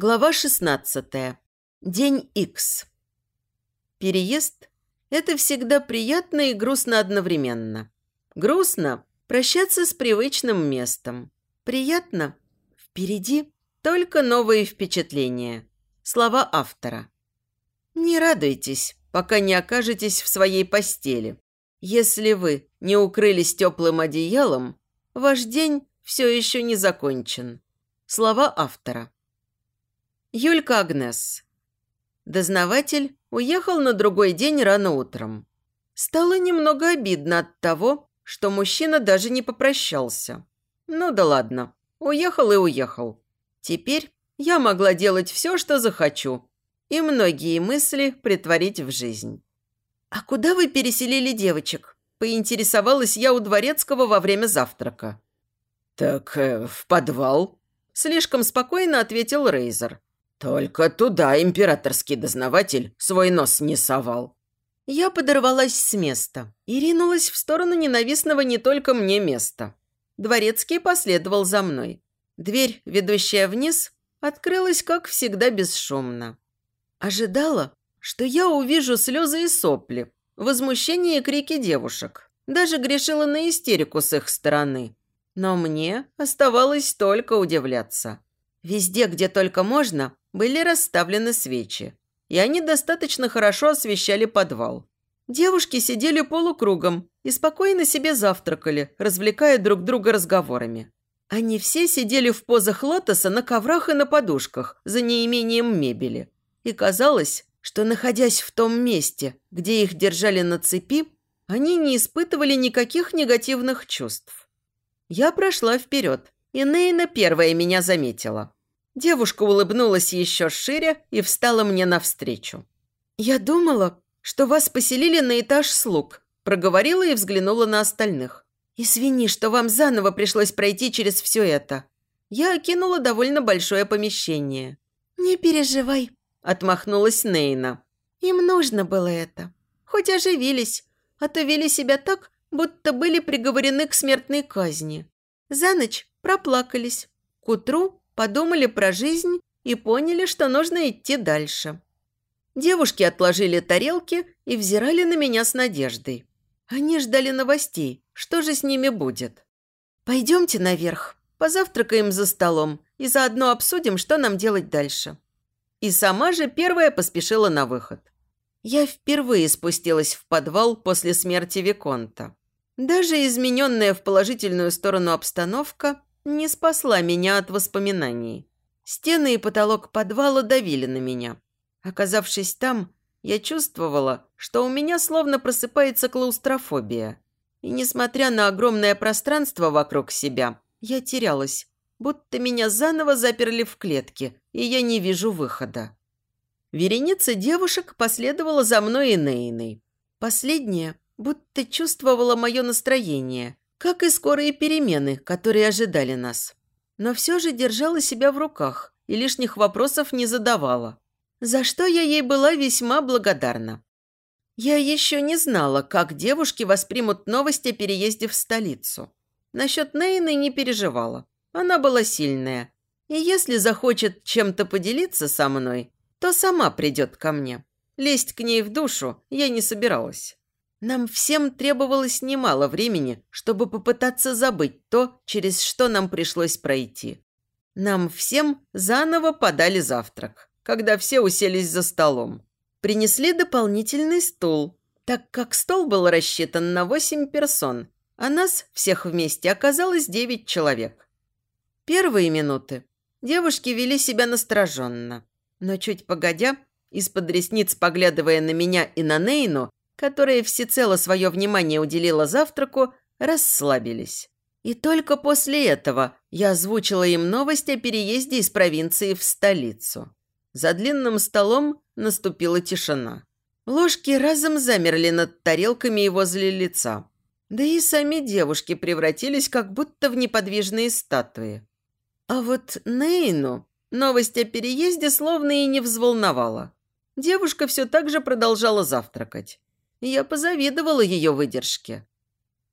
Глава 16. День X. Переезд – это всегда приятно и грустно одновременно. Грустно – прощаться с привычным местом. Приятно – впереди только новые впечатления. Слова автора. Не радуйтесь, пока не окажетесь в своей постели. Если вы не укрылись теплым одеялом, ваш день все еще не закончен. Слова автора. Юлька Агнес. Дознаватель уехал на другой день рано утром. Стало немного обидно от того, что мужчина даже не попрощался. Ну да ладно, уехал и уехал. Теперь я могла делать все, что захочу, и многие мысли притворить в жизнь. «А куда вы переселили девочек?» – поинтересовалась я у Дворецкого во время завтрака. «Так э, в подвал», – слишком спокойно ответил Рейзер. Только туда императорский дознаватель свой нос не совал. Я подорвалась с места и ринулась в сторону ненавистного не только мне места. Дворецкий последовал за мной. Дверь, ведущая вниз, открылась, как всегда, бесшумно. Ожидала, что я увижу слезы и сопли, возмущение и крики девушек. Даже грешила на истерику с их стороны. Но мне оставалось только удивляться. Везде, где только можно, были расставлены свечи, и они достаточно хорошо освещали подвал. Девушки сидели полукругом и спокойно себе завтракали, развлекая друг друга разговорами. Они все сидели в позах лотоса на коврах и на подушках, за неимением мебели. И казалось, что, находясь в том месте, где их держали на цепи, они не испытывали никаких негативных чувств. Я прошла вперед, и Нейна первая меня заметила. Девушка улыбнулась еще шире и встала мне навстречу. «Я думала, что вас поселили на этаж слуг», проговорила и взглянула на остальных. «Извини, что вам заново пришлось пройти через все это». Я окинула довольно большое помещение. «Не переживай», – отмахнулась Нейна. «Им нужно было это. Хоть оживились, а то вели себя так, будто были приговорены к смертной казни. За ночь проплакались. К утру подумали про жизнь и поняли, что нужно идти дальше. Девушки отложили тарелки и взирали на меня с надеждой. Они ждали новостей, что же с ними будет. «Пойдемте наверх, позавтракаем за столом и заодно обсудим, что нам делать дальше». И сама же первая поспешила на выход. Я впервые спустилась в подвал после смерти Виконта. Даже измененная в положительную сторону обстановка не спасла меня от воспоминаний. Стены и потолок подвала давили на меня. Оказавшись там, я чувствовала, что у меня словно просыпается клаустрофобия. И несмотря на огромное пространство вокруг себя, я терялась, будто меня заново заперли в клетке, и я не вижу выхода. Вереница девушек последовала за мной и Нейной. Последняя будто чувствовала мое настроение как и скорые перемены, которые ожидали нас. Но все же держала себя в руках и лишних вопросов не задавала, за что я ей была весьма благодарна. Я еще не знала, как девушки воспримут новость о переезде в столицу. Насчет Нейны не переживала. Она была сильная. И если захочет чем-то поделиться со мной, то сама придет ко мне. Лезть к ней в душу я не собиралась. Нам всем требовалось немало времени, чтобы попытаться забыть то, через что нам пришлось пройти. Нам всем заново подали завтрак, когда все уселись за столом. Принесли дополнительный стул, так как стол был рассчитан на восемь персон, а нас всех вместе оказалось девять человек. Первые минуты девушки вели себя настороженно, но чуть погодя, из-под ресниц поглядывая на меня и на Нейну, которая всецело свое внимание уделила завтраку, расслабились. И только после этого я озвучила им новость о переезде из провинции в столицу. За длинным столом наступила тишина. Ложки разом замерли над тарелками и возле лица. Да и сами девушки превратились как будто в неподвижные статуи. А вот Нейну новость о переезде словно и не взволновала. Девушка все так же продолжала завтракать. Я позавидовала ее выдержке.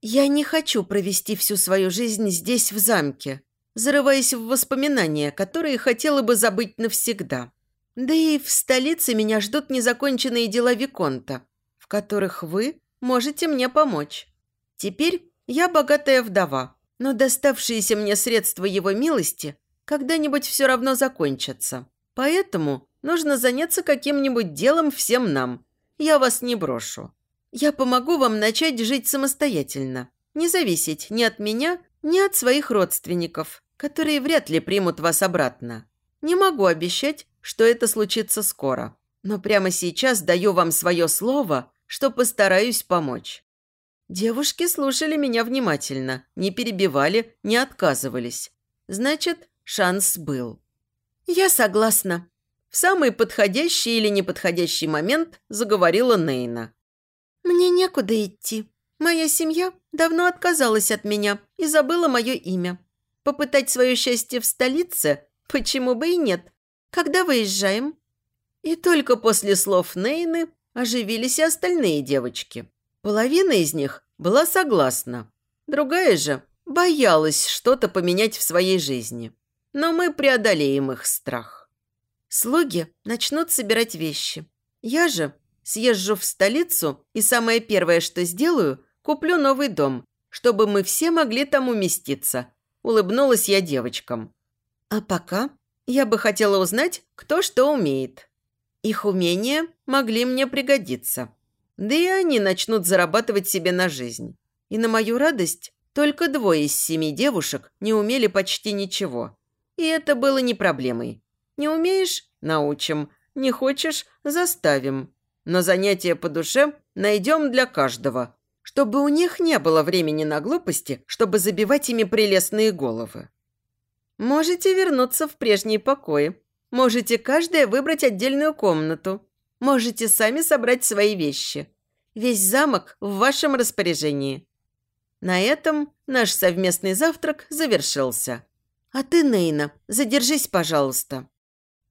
«Я не хочу провести всю свою жизнь здесь, в замке», зарываясь в воспоминания, которые хотела бы забыть навсегда. Да и в столице меня ждут незаконченные дела Виконта, в которых вы можете мне помочь. Теперь я богатая вдова, но доставшиеся мне средства его милости когда-нибудь все равно закончатся. Поэтому нужно заняться каким-нибудь делом всем нам. Я вас не брошу. Я помогу вам начать жить самостоятельно, не зависеть ни от меня, ни от своих родственников, которые вряд ли примут вас обратно. Не могу обещать, что это случится скоро. Но прямо сейчас даю вам свое слово, что постараюсь помочь». Девушки слушали меня внимательно, не перебивали, не отказывались. Значит, шанс был. «Я согласна». В самый подходящий или неподходящий момент заговорила Нейна. «Мне некуда идти. Моя семья давно отказалась от меня и забыла мое имя. Попытать свое счастье в столице? Почему бы и нет? Когда выезжаем?» И только после слов Нейны оживились и остальные девочки. Половина из них была согласна. Другая же боялась что-то поменять в своей жизни. Но мы преодолеем их страх. Слуги начнут собирать вещи. Я же съезжу в столицу и самое первое, что сделаю, куплю новый дом, чтобы мы все могли там уместиться. Улыбнулась я девочкам. А пока я бы хотела узнать, кто что умеет. Их умения могли мне пригодиться. Да и они начнут зарабатывать себе на жизнь. И на мою радость только двое из семи девушек не умели почти ничего. И это было не проблемой. Не умеешь – научим. Не хочешь – заставим. Но занятия по душе найдем для каждого, чтобы у них не было времени на глупости, чтобы забивать ими прелестные головы. Можете вернуться в прежние покои. Можете каждая выбрать отдельную комнату. Можете сами собрать свои вещи. Весь замок в вашем распоряжении. На этом наш совместный завтрак завершился. А ты, Нейна, задержись, пожалуйста.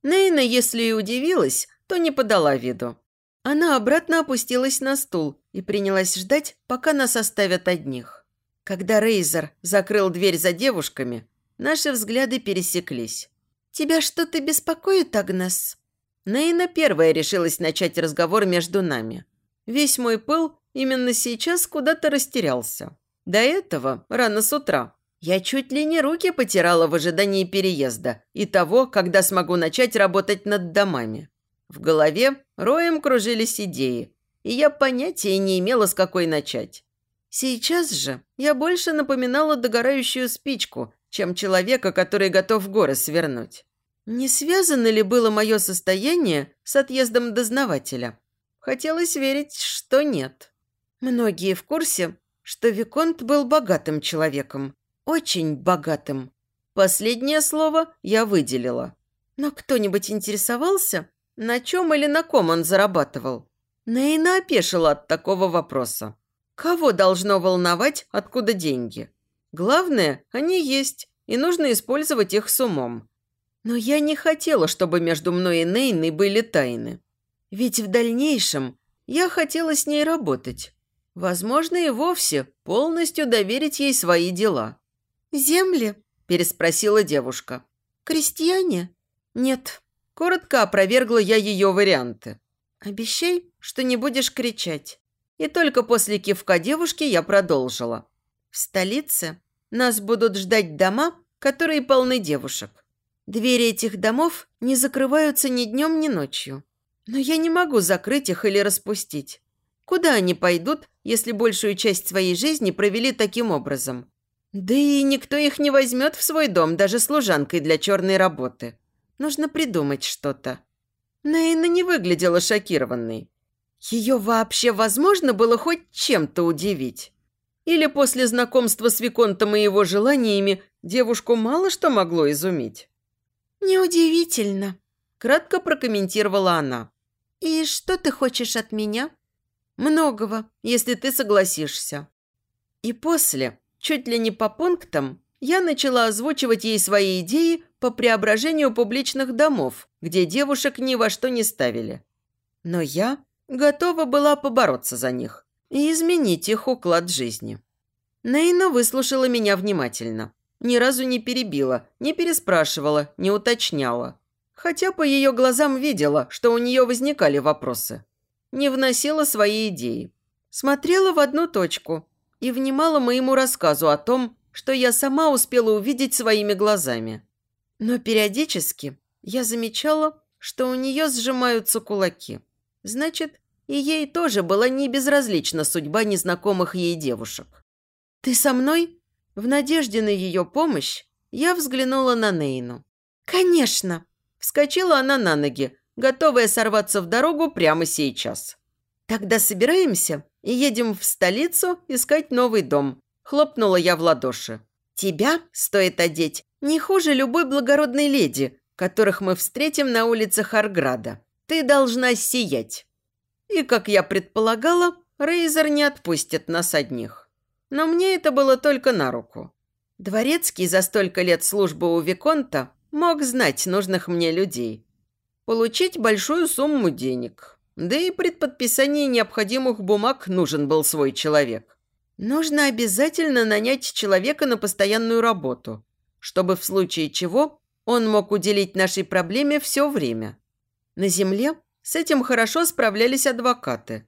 Нейна, если и удивилась, то не подала виду. Она обратно опустилась на стул и принялась ждать, пока нас оставят одних. Когда Рейзер закрыл дверь за девушками, Наши взгляды пересеклись. «Тебя что-то беспокоит, Агнес?» Нейна первая решилась начать разговор между нами. Весь мой пыл именно сейчас куда-то растерялся. До этого, рано с утра, я чуть ли не руки потирала в ожидании переезда и того, когда смогу начать работать над домами. В голове роем кружились идеи, и я понятия не имела, с какой начать. Сейчас же я больше напоминала догорающую спичку, чем человека, который готов горы свернуть. Не связано ли было мое состояние с отъездом дознавателя? Хотелось верить, что нет. Многие в курсе, что Виконт был богатым человеком. Очень богатым. Последнее слово я выделила. Но кто-нибудь интересовался, на чем или на ком он зарабатывал? Нейна опешила от такого вопроса. Кого должно волновать, откуда деньги? Главное, они есть, и нужно использовать их с умом. Но я не хотела, чтобы между мной и Нейной были тайны. Ведь в дальнейшем я хотела с ней работать. Возможно, и вовсе полностью доверить ей свои дела. «Земли?» – переспросила девушка. «Крестьяне?» «Нет». Коротко опровергла я ее варианты. «Обещай, что не будешь кричать». И только после кивка девушки я продолжила. В столице нас будут ждать дома, которые полны девушек. Двери этих домов не закрываются ни днем, ни ночью. Но я не могу закрыть их или распустить. Куда они пойдут, если большую часть своей жизни провели таким образом? Да и никто их не возьмет в свой дом, даже служанкой для черной работы. Нужно придумать что-то. Нейна не выглядела шокированной. Ее вообще возможно было хоть чем-то удивить? Или после знакомства с Виконтом и его желаниями девушку мало что могло изумить? «Неудивительно», – кратко прокомментировала она. «И что ты хочешь от меня?» «Многого, если ты согласишься». И после, чуть ли не по пунктам, я начала озвучивать ей свои идеи по преображению публичных домов, где девушек ни во что не ставили. Но я готова была побороться за них и изменить их уклад жизни. Нейна выслушала меня внимательно. Ни разу не перебила, не переспрашивала, не уточняла. Хотя по ее глазам видела, что у нее возникали вопросы. Не вносила свои идеи. Смотрела в одну точку и внимала моему рассказу о том, что я сама успела увидеть своими глазами. Но периодически я замечала, что у нее сжимаются кулаки. Значит, и ей тоже была не безразлична судьба незнакомых ей девушек. «Ты со мной?» В надежде на ее помощь я взглянула на Нейну. «Конечно!» Вскочила она на ноги, готовая сорваться в дорогу прямо сейчас. «Тогда собираемся и едем в столицу искать новый дом», хлопнула я в ладоши. «Тебя стоит одеть не хуже любой благородной леди, которых мы встретим на улицах Арграда. Ты должна сиять». И, как я предполагала, Рейзер не отпустит нас одних. Но мне это было только на руку. Дворецкий за столько лет службы у Виконта мог знать нужных мне людей. Получить большую сумму денег. Да и при подписании необходимых бумаг нужен был свой человек. Нужно обязательно нанять человека на постоянную работу, чтобы в случае чего он мог уделить нашей проблеме все время. На земле с этим хорошо справлялись адвокаты.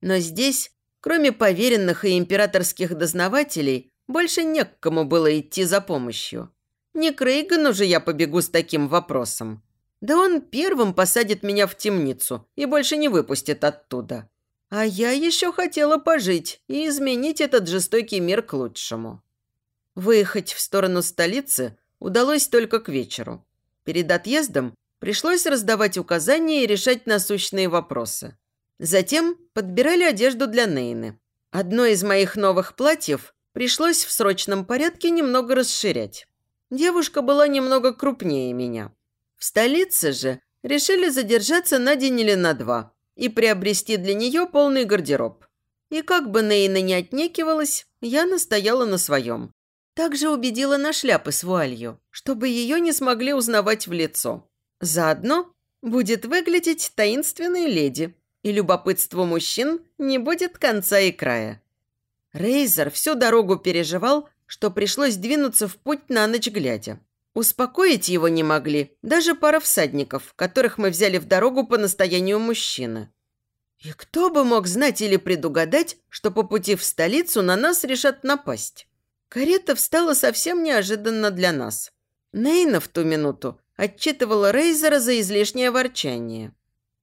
Но здесь Кроме поверенных и императорских дознавателей, больше не к кому было идти за помощью. Не к Рейгану же я побегу с таким вопросом. Да он первым посадит меня в темницу и больше не выпустит оттуда. А я еще хотела пожить и изменить этот жестокий мир к лучшему. Выехать в сторону столицы удалось только к вечеру. Перед отъездом пришлось раздавать указания и решать насущные вопросы. Затем подбирали одежду для Нейны. Одно из моих новых платьев пришлось в срочном порядке немного расширять. Девушка была немного крупнее меня. Столице же решили задержаться на день или на два и приобрести для нее полный гардероб. И как бы Нейна не отнекивалась, я настояла на своем. Также убедила на шляпы с вуалью, чтобы ее не смогли узнавать в лицо. Заодно будет выглядеть таинственной леди, и любопытству мужчин не будет конца и края. Рейзер всю дорогу переживал, что пришлось двинуться в путь на ночь глядя. Успокоить его не могли даже пара всадников, которых мы взяли в дорогу по настоянию мужчины. И кто бы мог знать или предугадать, что по пути в столицу на нас решат напасть? Карета встала совсем неожиданно для нас. Нейна в ту минуту отчитывала Рейзера за излишнее ворчание.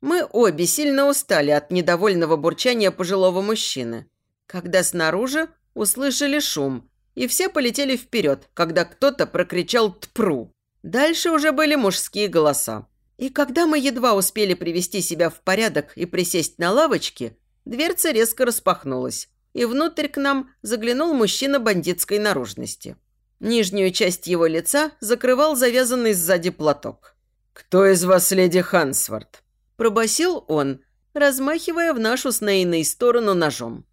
Мы обе сильно устали от недовольного бурчания пожилого мужчины, когда снаружи услышали шум, и все полетели вперед, когда кто-то прокричал «Тпру!». Дальше уже были мужские голоса. И когда мы едва успели привести себя в порядок и присесть на лавочке, дверца резко распахнулась, и внутрь к нам заглянул мужчина бандитской наружности. Нижнюю часть его лица закрывал завязанный сзади платок. «Кто из вас леди Хансворт?» Пробасил он, размахивая в нашу с Нейной сторону ножом.